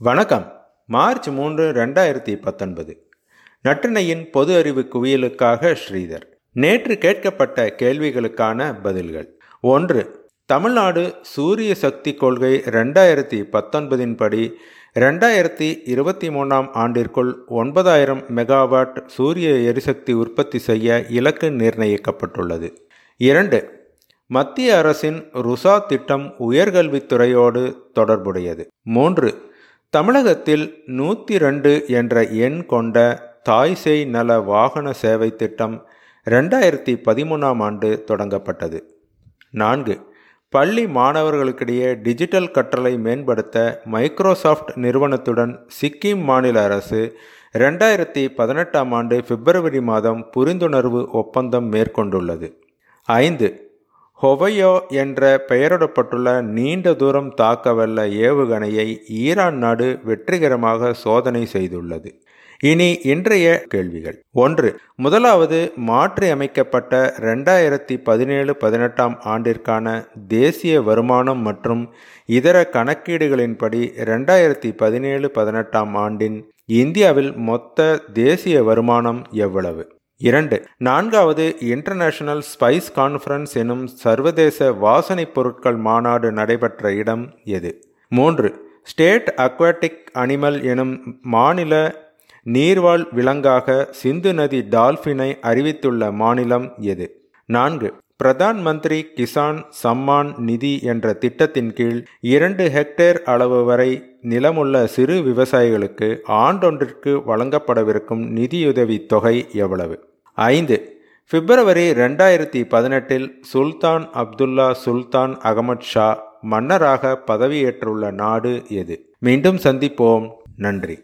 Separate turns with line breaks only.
வணக்கம். மார்ச் மூன்று ரெண்டாயிரத்தி பத்தொன்பது. நற்றினையின் பொது அறிவு குவியலுக்காக ஸ்ரீதர். நேற்று கேட்கப்பட்ட கேள்விகளுக்கான பதில்கள். ஒன்று தமிழ்நாடு சூரிய சக்தி கொள்கை ரெண்டாயிரத்தி பத்தொன்பதின் படி ரெண்டாயிரத்தி இருபத்தி மூணாம் ஆண்டிற்குள் ஒன்பதாயிரம் மெகாவாட் சூரிய எரிசக்தி உற்பத்தி செய்ய இலக்கு நிர்ணயிக்கப்பட்டுள்ளது. இரண்டு மத்திய அரசின் ருசா திட்டம் உயர்கல்வித்துறையோடு தொடர்புடையது. மூன்று தமிழகத்தில் நூற்றி ரெண்டு என்ற எண் கொண்ட தாய்சேய் நல வாகன சேவை திட்டம் ரெண்டாயிரத்தி பதிமூணாம் ஆண்டு தொடங்கப்பட்டது. நான்கு பள்ளி மாணவர்களுக்கிடையே டிஜிட்டல் கற்றலை மேம்படுத்த மைக்ரோசாஃப்ட் நிறுவனத்துடன் சிக்கிம் மாநில அரசு ரெண்டாயிரத்தி பதினெட்டாம் ஆண்டு பிப்ரவரி மாதம் புரிந்துணர்வு ஒப்பந்தம் மேற்கொண்டுள்ளது. ஐந்து ஹொவையோ என்ற பெயரிடப்பட்டுள்ள நீண்ட தூரம் தாக்கவல்ல ஏவுகணையை ஈரான் நாடு வெற்றிகரமாக சோதனை செய்துள்ளது. இனி இன்றைய கேள்விகள். ஒன்று முதலாவது மாற்றி அமைக்கப்பட்ட ரெண்டாயிரத்தி பதினேழு பதினெட்டாம் ஆண்டிற்கான தேசிய வருமானம் மற்றும் இதர கணக்கீடுகளின்படி ரெண்டாயிரத்தி பதினேழு பதினெட்டாம் ஆண்டின் இந்தியாவில் மொத்த தேசிய வருமானம் எவ்வளவு? இரண்டு. நான்காவது இன்டர்நேஷனல் ஸ்பைஸ் கான்ஃபரன்ஸ் எனும் சர்வதேச வாசனைப் பொருட்கள் மாநாடு நடைபெற்ற இடம் எது? மூன்று. ஸ்டேட் அக்வாட்டிக் அனிமல் எனும் மாநில நீர்வாழ் விலங்காக சிந்து நதி டால்ஃபினை அறிவித்துள்ள மாநிலம் எது? நான்கு. பிரதான் மந்திரி கிசான் சம்மான் நிதி என்ற திட்டத்தின் கீழ் இரண்டு ஹெக்டேர் அளவு வரை நிலமுள்ள சிறு விவசாயிகளுக்கு ஆண்டொன்றிற்கு வழங்கப்படவிருக்கும் நிதியுதவி தொகை எவ்வளவு? ஐந்து. பிப்ரவரி ரெண்டாயிரத்தி பதினெட்டில் சுல்தான் அப்துல்லா சுல்தான் அகமது ஷா மன்னராக பதவியேற்றுள்ள நாடு எது? மீண்டும் சந்திப்போம். நன்றி.